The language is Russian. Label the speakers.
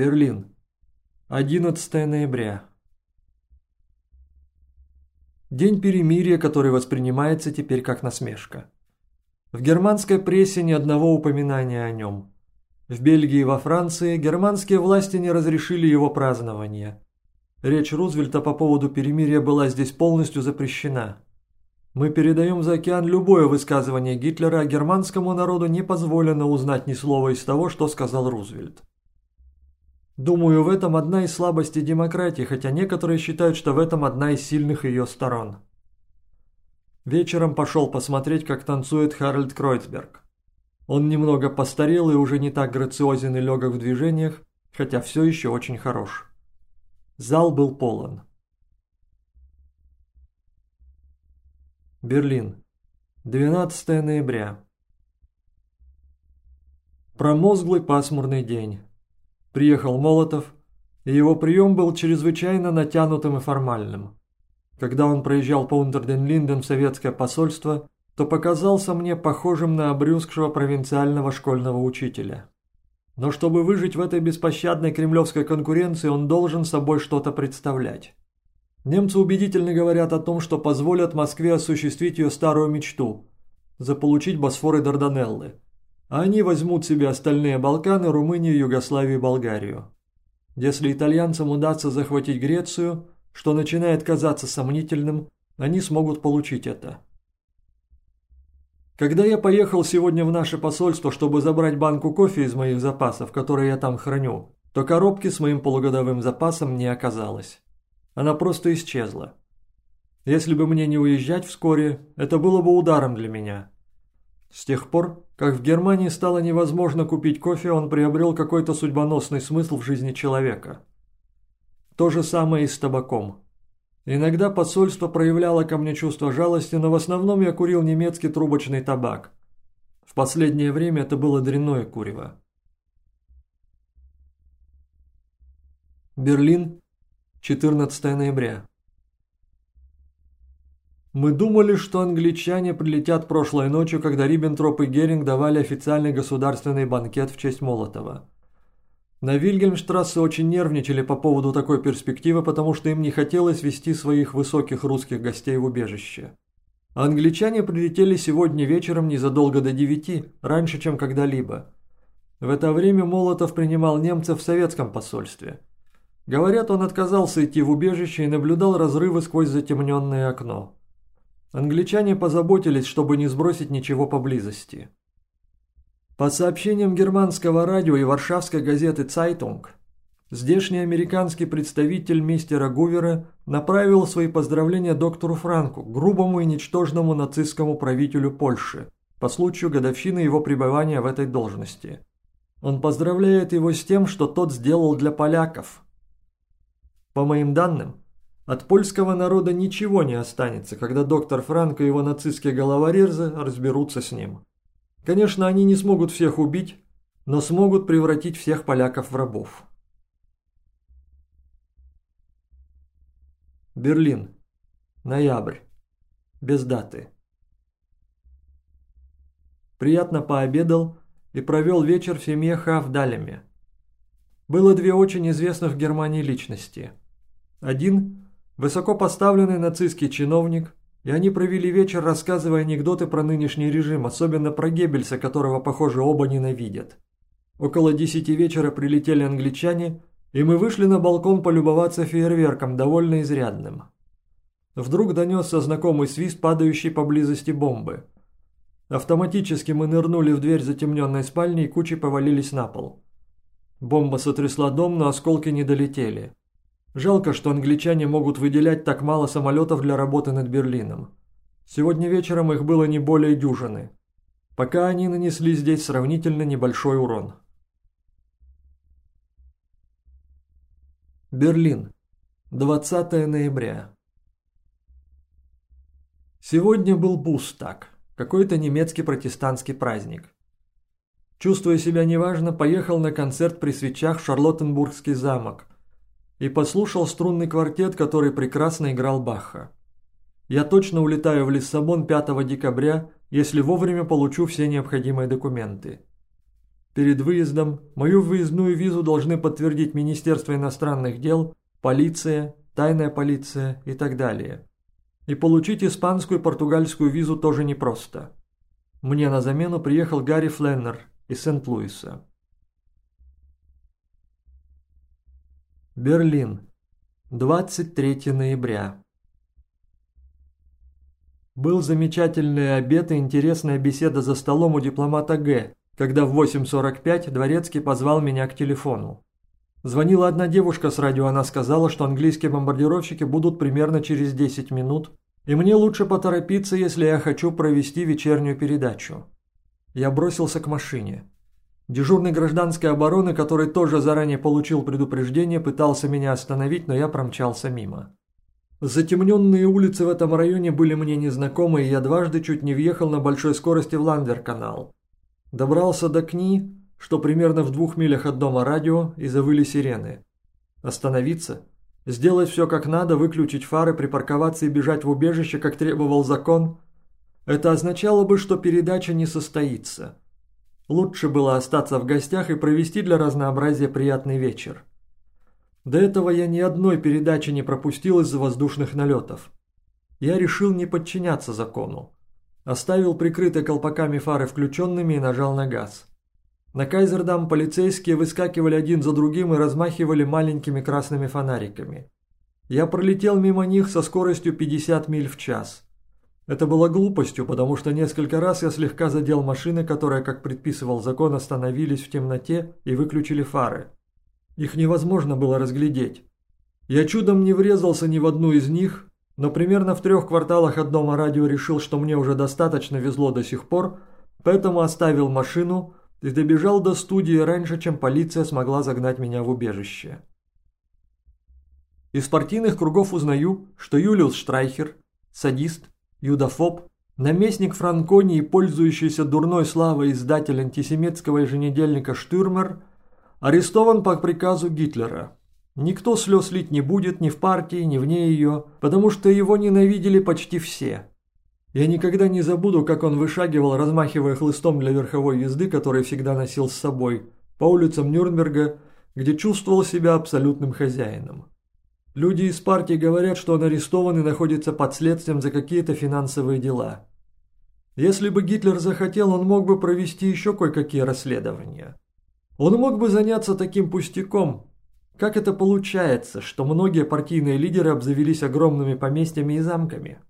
Speaker 1: Берлин. 11 ноября. День перемирия, который воспринимается теперь как насмешка. В германской прессе ни одного упоминания о нем. В Бельгии и во Франции германские власти не разрешили его празднование. Речь Рузвельта по поводу перемирия была здесь полностью запрещена. Мы передаем за океан любое высказывание Гитлера, а германскому народу не позволено узнать ни слова из того, что сказал Рузвельт. Думаю, в этом одна из слабостей демократии, хотя некоторые считают, что в этом одна из сильных ее сторон. Вечером пошел посмотреть, как танцует Харальд Кройцберг. Он немного постарел и уже не так грациозен и легок в движениях, хотя все еще очень хорош. Зал был полон. Берлин. 12 ноября. Промозглый пасмурный день. Приехал Молотов, и его прием был чрезвычайно натянутым и формальным. Когда он проезжал по Унтерден-Линден в советское посольство, то показался мне похожим на обрюзгшего провинциального школьного учителя. Но чтобы выжить в этой беспощадной кремлевской конкуренции, он должен собой что-то представлять. Немцы убедительно говорят о том, что позволят Москве осуществить ее старую мечту – заполучить Босфор и Дарданеллы – а они возьмут себе остальные Балканы, Румынию, Югославию и Болгарию. Если итальянцам удастся захватить Грецию, что начинает казаться сомнительным, они смогут получить это. Когда я поехал сегодня в наше посольство, чтобы забрать банку кофе из моих запасов, которые я там храню, то коробки с моим полугодовым запасом не оказалось. Она просто исчезла. Если бы мне не уезжать вскоре, это было бы ударом для меня. С тех пор, как в Германии стало невозможно купить кофе, он приобрел какой-то судьбоносный смысл в жизни человека. То же самое и с табаком. Иногда посольство проявляло ко мне чувство жалости, но в основном я курил немецкий трубочный табак. В последнее время это было дрянное курево. Берлин, 14 ноября. Мы думали, что англичане прилетят прошлой ночью, когда Риббентроп и Геринг давали официальный государственный банкет в честь Молотова. На Вильгельмштрассе очень нервничали по поводу такой перспективы, потому что им не хотелось вести своих высоких русских гостей в убежище. англичане прилетели сегодня вечером незадолго до девяти, раньше, чем когда-либо. В это время Молотов принимал немцев в советском посольстве. Говорят, он отказался идти в убежище и наблюдал разрывы сквозь затемненное окно. Англичане позаботились, чтобы не сбросить ничего поблизости. По сообщениям германского радио и варшавской газеты «Цайтунг», здешний американский представитель мистера Гувера направил свои поздравления доктору Франку, грубому и ничтожному нацистскому правителю Польши, по случаю годовщины его пребывания в этой должности. Он поздравляет его с тем, что тот сделал для поляков. По моим данным, от польского народа ничего не останется, когда доктор Франко и его нацистские головорезы разберутся с ним. Конечно, они не смогут всех убить, но смогут превратить всех поляков в рабов. Берлин. Ноябрь. Без даты. Приятно пообедал и провел вечер в семье Хафдалеме. Было две очень известных в Германии личности. Один Высокопоставленный нацистский чиновник, и они провели вечер, рассказывая анекдоты про нынешний режим, особенно про Геббельса, которого, похоже, оба ненавидят. Около десяти вечера прилетели англичане, и мы вышли на балкон полюбоваться фейерверком, довольно изрядным. Вдруг донесся знакомый свист, падающий поблизости бомбы. Автоматически мы нырнули в дверь затемненной спальни и кучей повалились на пол. Бомба сотрясла дом, но осколки не долетели. Жалко, что англичане могут выделять так мало самолетов для работы над Берлином. Сегодня вечером их было не более дюжины. Пока они нанесли здесь сравнительно небольшой урон. Берлин. 20 ноября. Сегодня был Бустаг, какой-то немецкий протестантский праздник. Чувствуя себя неважно, поехал на концерт при свечах в Шарлоттенбургский замок, и послушал струнный квартет, который прекрасно играл Баха. Я точно улетаю в Лиссабон 5 декабря, если вовремя получу все необходимые документы. Перед выездом мою выездную визу должны подтвердить Министерство иностранных дел, полиция, тайная полиция и так далее. И получить испанскую и португальскую визу тоже непросто. Мне на замену приехал Гарри Фленнер из Сент-Луиса. Берлин. 23 ноября. Был замечательный обед и интересная беседа за столом у дипломата Г, когда в 8.45 Дворецкий позвал меня к телефону. Звонила одна девушка с радио, она сказала, что английские бомбардировщики будут примерно через 10 минут, и мне лучше поторопиться, если я хочу провести вечернюю передачу. Я бросился к машине. Дежурный гражданской обороны, который тоже заранее получил предупреждение, пытался меня остановить, но я промчался мимо. Затемненные улицы в этом районе были мне незнакомы, и я дважды чуть не въехал на большой скорости в Ландер-канал. Добрался до Кни, что примерно в двух милях от дома радио, и завыли сирены. Остановиться? Сделать все как надо, выключить фары, припарковаться и бежать в убежище, как требовал закон? Это означало бы, что передача не состоится. Лучше было остаться в гостях и провести для разнообразия приятный вечер. До этого я ни одной передачи не пропустил из-за воздушных налетов. Я решил не подчиняться закону. Оставил прикрытые колпаками фары включенными и нажал на газ. На Кайзердам полицейские выскакивали один за другим и размахивали маленькими красными фонариками. Я пролетел мимо них со скоростью 50 миль в час. Это было глупостью, потому что несколько раз я слегка задел машины, которые, как предписывал закон, остановились в темноте и выключили фары. Их невозможно было разглядеть. Я чудом не врезался ни в одну из них, но примерно в трех кварталах от дома радио решил, что мне уже достаточно везло до сих пор, поэтому оставил машину, и добежал до студии раньше, чем полиция смогла загнать меня в убежище. Из партийных кругов узнаю, что Юлиус Штрайхер, садист, юдофоб, наместник Франконии пользующийся дурной славой издатель антисемитского еженедельника «Штюрмер» арестован по приказу Гитлера. Никто слез лить не будет ни в партии, ни вне ее, потому что его ненавидели почти все – я никогда не забуду, как он вышагивал, размахивая хлыстом для верховой езды, который всегда носил с собой, по улицам Нюрнберга, где чувствовал себя абсолютным хозяином. Люди из партии говорят, что он арестован и находится под следствием за какие-то финансовые дела. Если бы Гитлер захотел, он мог бы провести еще кое-какие расследования. Он мог бы заняться таким пустяком. Как это получается, что многие партийные лидеры обзавелись огромными поместьями и замками –